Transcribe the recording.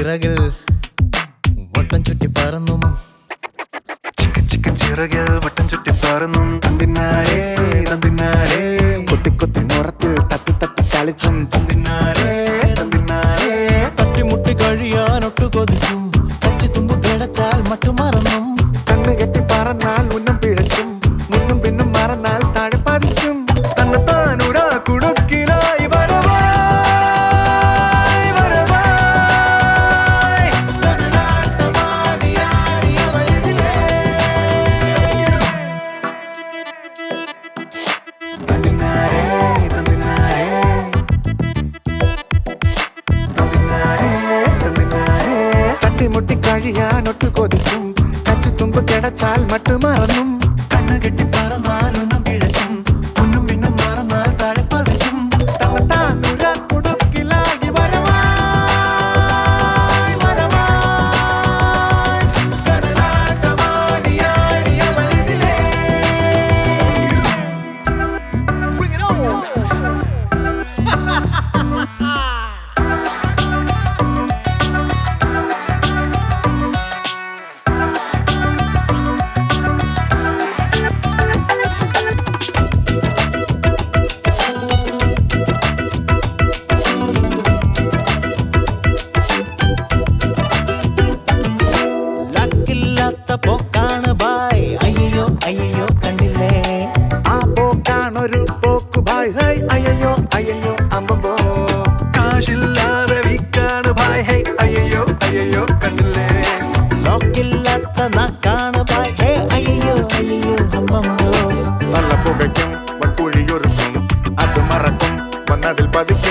ചിറകിൽ വട്ടം ചുറ്റി പറന്നും. ചിക്ക ചിക്ക ചിറകിൽ വട്ടം ചുറ്റി പറന്നും. തണ്ടിനായേ காத்து கொதிக்கும். நச்சு துன்பு கிடைச்சால் மட்டும் மறந்தும். கண்ணு கட்டி பறந்தாலும் del party.